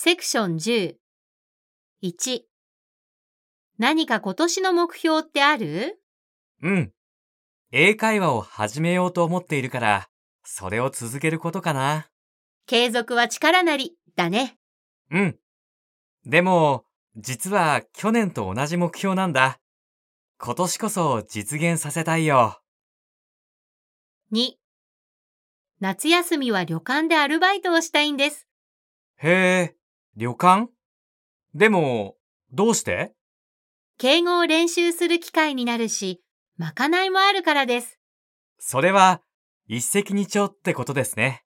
セクション10。1。何か今年の目標ってある？うん。英会話を始めようと思っているから、それを続けることかな。継続は力なり、だね。うん。でも、実は去年と同じ目標なんだ。今年こそ実現させたいよ。2。夏休みは旅館でアルバイトをしたいんです。へえ、旅館？でも、どうして？敬語を練習する機会になるし、まかないもあるからです。それは、一石二鳥ってことですね。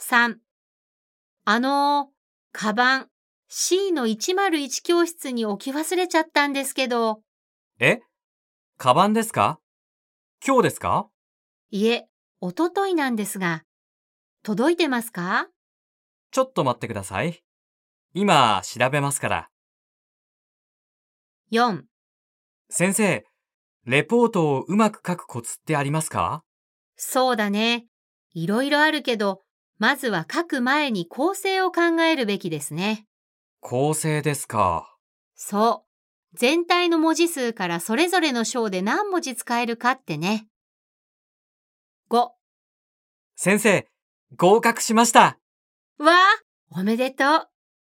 3。あのー、カバン C の101教室に置き忘れちゃったんですけど、え？カバンですか？今日ですか？いえ、おとといなんですが、届いてますか？ちょっと待ってください。今、調べますから。?4。先生、レポートをうまく書くコツってありますか？そうだね。いろいろあるけど、まずは書く前に構成を考えるべきですね。構成ですか。そう。全体の文字数からそれぞれの章で何文字使えるかってね。5。先生、合格しました。わあ、おめでとう。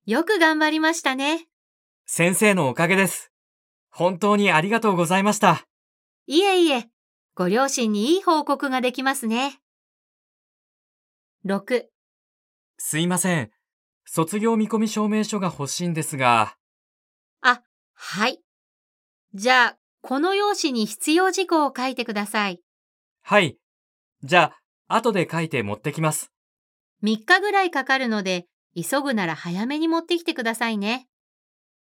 よく頑張りましたね。先生のおかげです。本当にありがとうございました。いえいえ、ご両親にいい報告ができますね。6。すいません。卒業見込み証明書が欲しいんですが、あ、はい。じゃあ、この用紙に必要事項を書いてください。はい。じゃあ、後で書いて持ってきます。3日ぐらいかかるので、急ぐなら早めに持ってきてくださいね。